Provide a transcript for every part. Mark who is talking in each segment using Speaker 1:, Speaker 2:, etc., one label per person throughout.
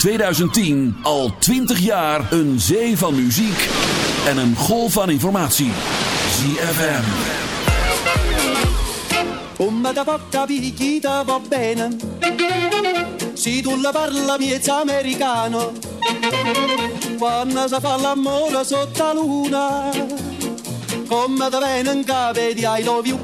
Speaker 1: 2010 al 20 jaar een zee van muziek en een golf van informatie. ZFM.
Speaker 2: Come da porta picchita va bene Se tu la parla miezza americano Quando si fa l'amore sotto luna Come da bene in cave di I love you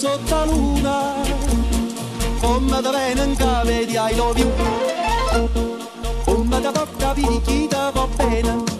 Speaker 2: sotto la luna Come da bene in cave di I love you Come da porta picchita va bene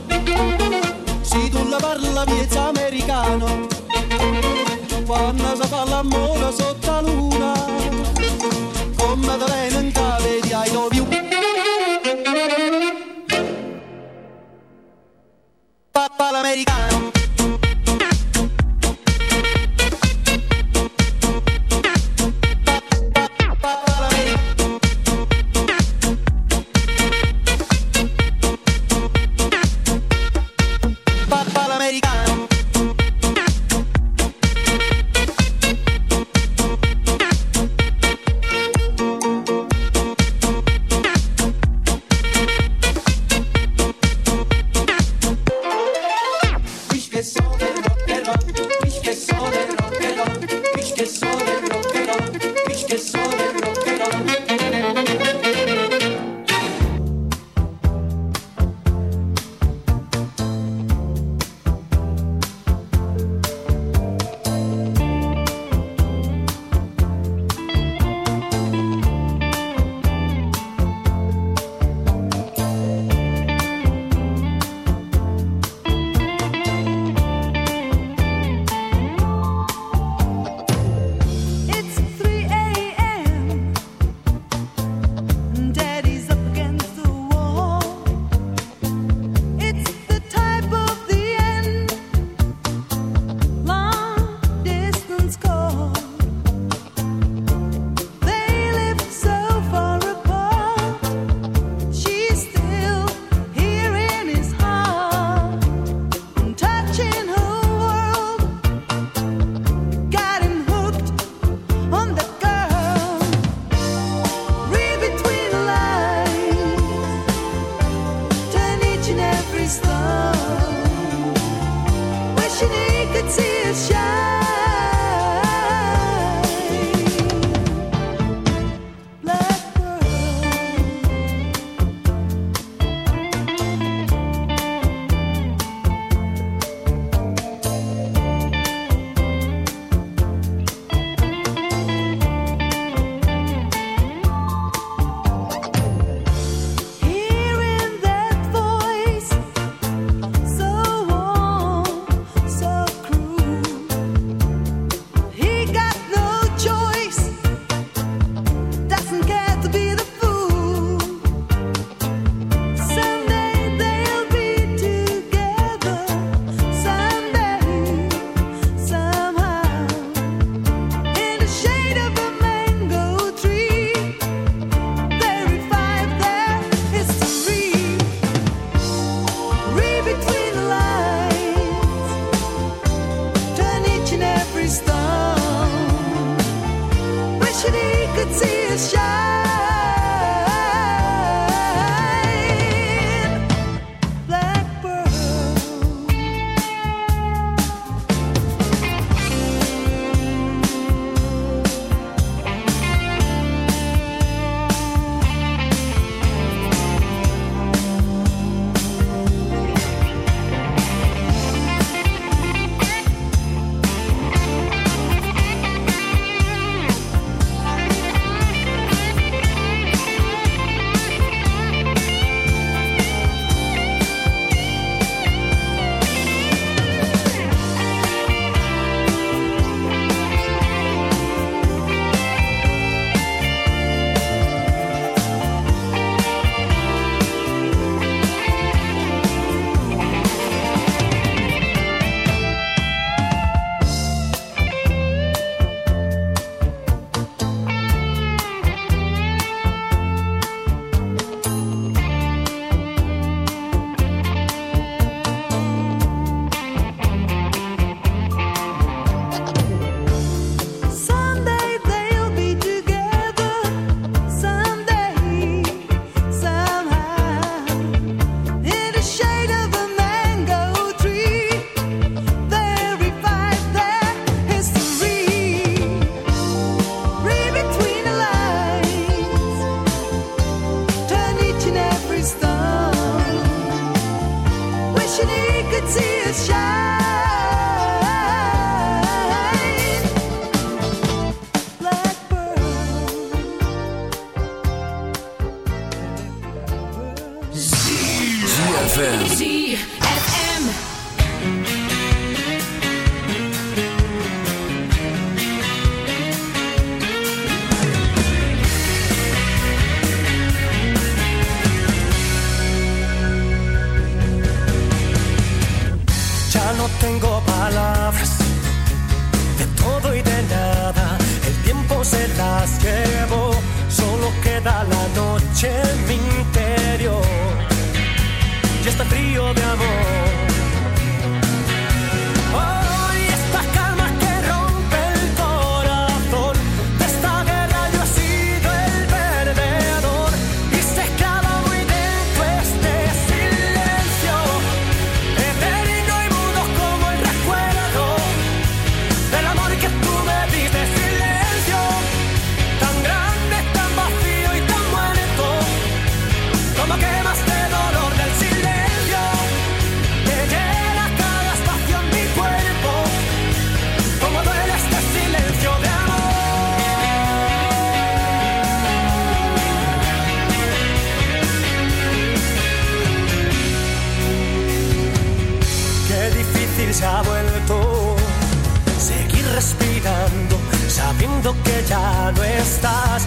Speaker 3: estás.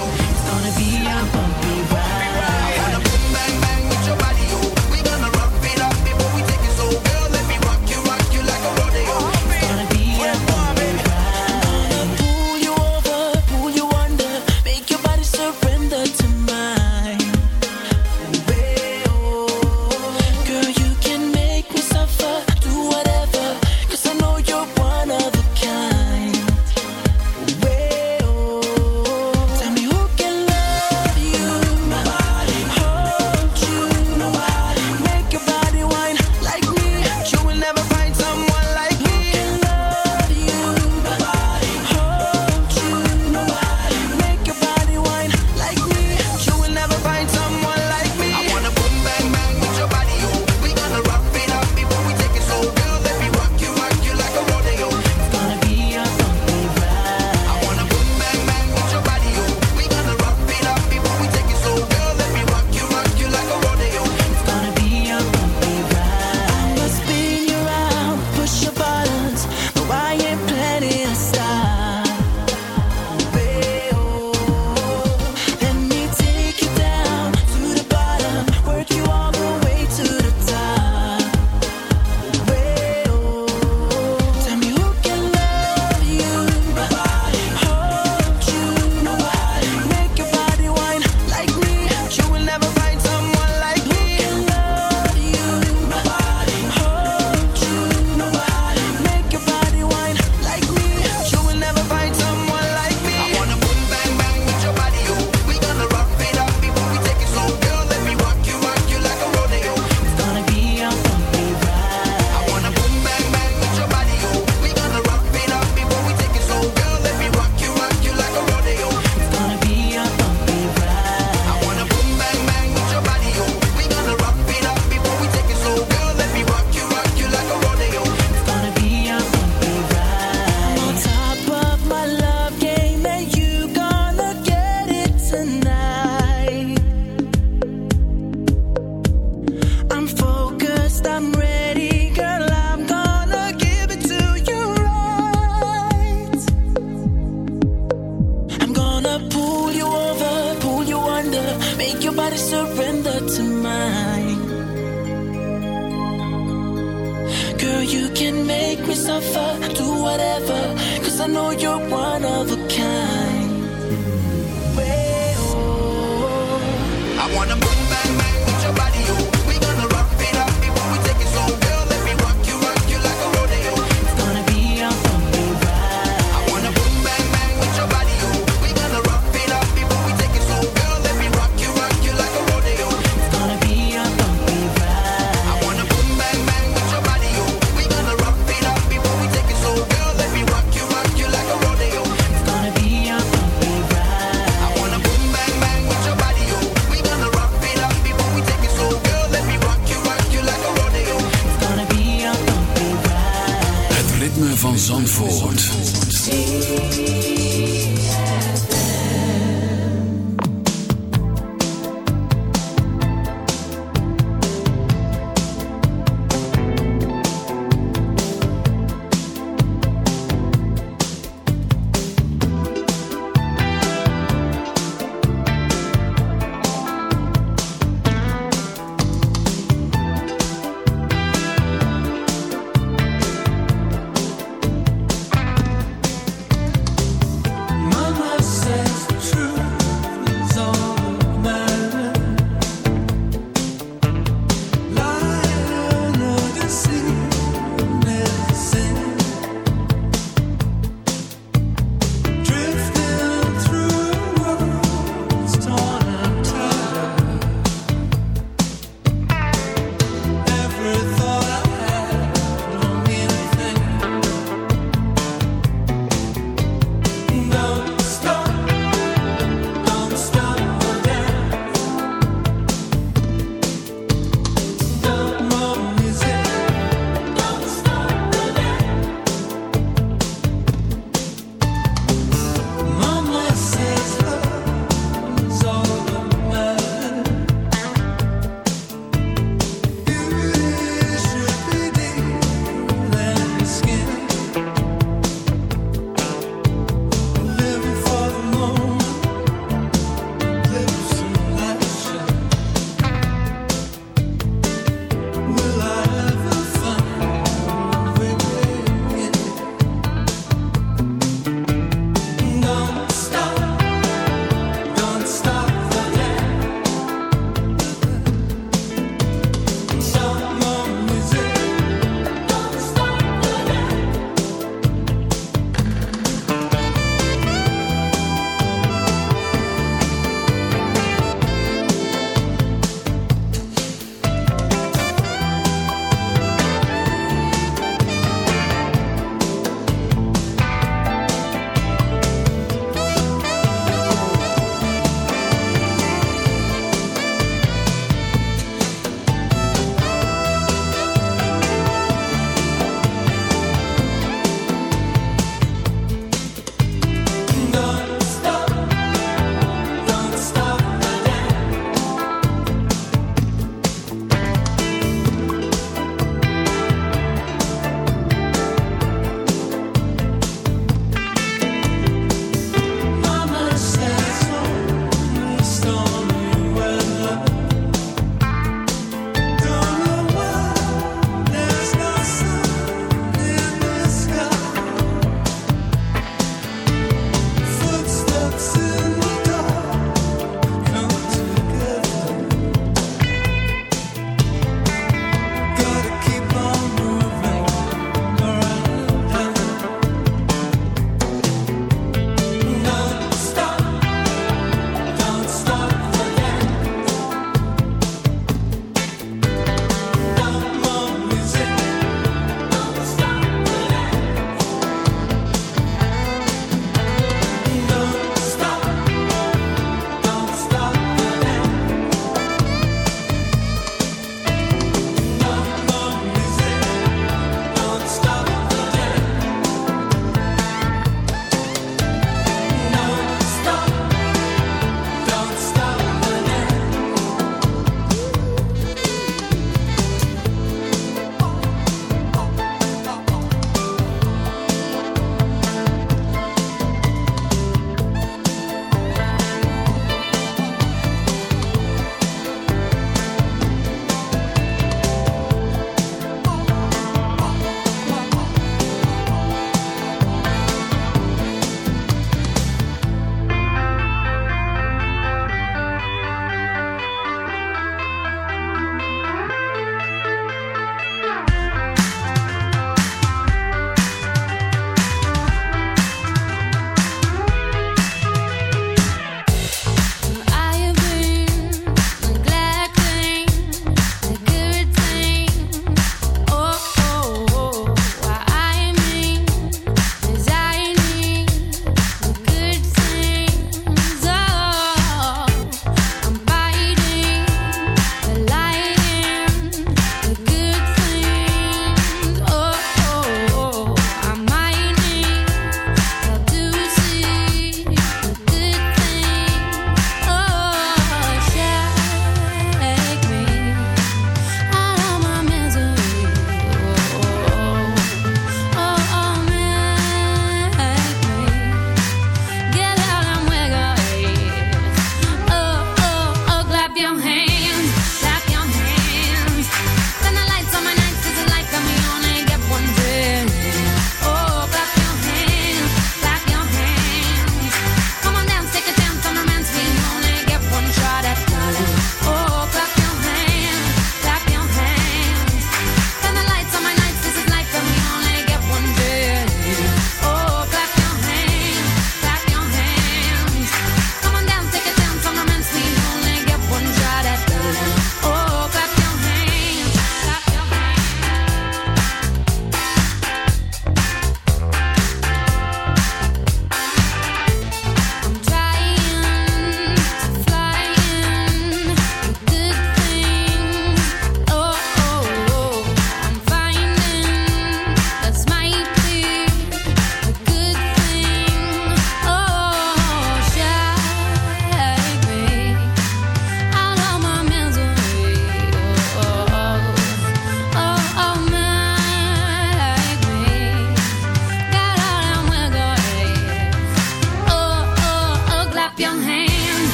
Speaker 4: Girl, you
Speaker 5: can make me suffer, do whatever, cause I know you're one of a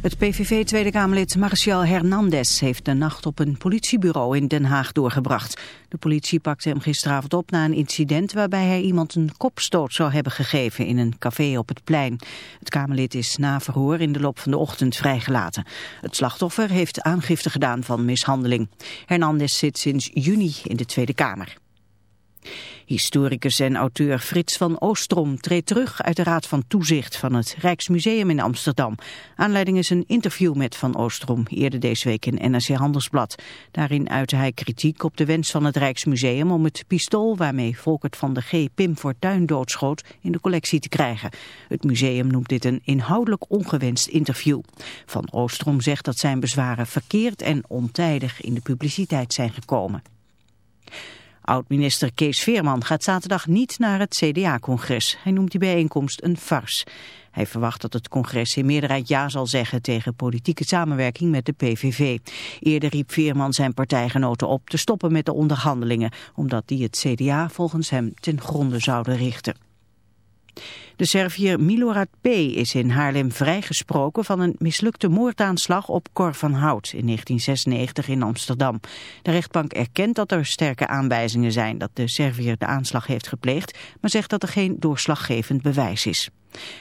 Speaker 6: Het PVV Tweede Kamerlid Marcial Hernandez heeft de nacht op een politiebureau in Den Haag doorgebracht. De politie pakte hem gisteravond op na een incident waarbij hij iemand een kopstoot zou hebben gegeven in een café op het plein. Het Kamerlid is na verhoor in de loop van de ochtend vrijgelaten. Het slachtoffer heeft aangifte gedaan van mishandeling. Hernandez zit sinds juni in de Tweede Kamer. Historicus en auteur Frits van Oostrom treedt terug uit de Raad van Toezicht van het Rijksmuseum in Amsterdam. Aanleiding is een interview met Van Oostrom, eerder deze week in NRC Handelsblad. Daarin uitte hij kritiek op de wens van het Rijksmuseum om het pistool waarmee Volkert van de G. Pim Fortuyn doodschoot in de collectie te krijgen. Het museum noemt dit een inhoudelijk ongewenst interview. Van Oostrom zegt dat zijn bezwaren verkeerd en ontijdig in de publiciteit zijn gekomen. Oud-minister Kees Veerman gaat zaterdag niet naar het CDA-congres. Hij noemt die bijeenkomst een farce. Hij verwacht dat het congres in meerderheid ja zal zeggen tegen politieke samenwerking met de PVV. Eerder riep Veerman zijn partijgenoten op te stoppen met de onderhandelingen, omdat die het CDA volgens hem ten gronde zouden richten. De Serviër Milorad P. is in Haarlem vrijgesproken van een mislukte moordaanslag op Cor van Hout in 1996 in Amsterdam. De rechtbank erkent dat er sterke aanwijzingen zijn dat de Serviër de aanslag heeft gepleegd, maar zegt dat er geen doorslaggevend bewijs is.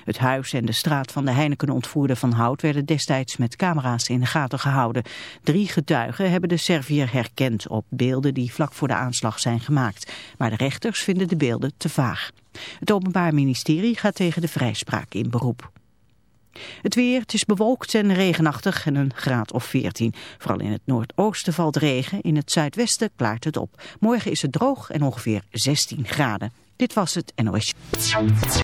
Speaker 6: Het huis en de straat van de Heineken ontvoerde van Hout werden destijds met camera's in de gaten gehouden. Drie getuigen hebben de Serviër herkend op beelden die vlak voor de aanslag zijn gemaakt. Maar de rechters vinden de beelden te vaag. Het Openbaar Ministerie gaat tegen de vrijspraak in beroep. Het weer, het is bewolkt en regenachtig en een graad of 14. Vooral in het noordoosten valt regen, in het zuidwesten klaart het op. Morgen is het droog en ongeveer 16 graden. Dit was het NOS.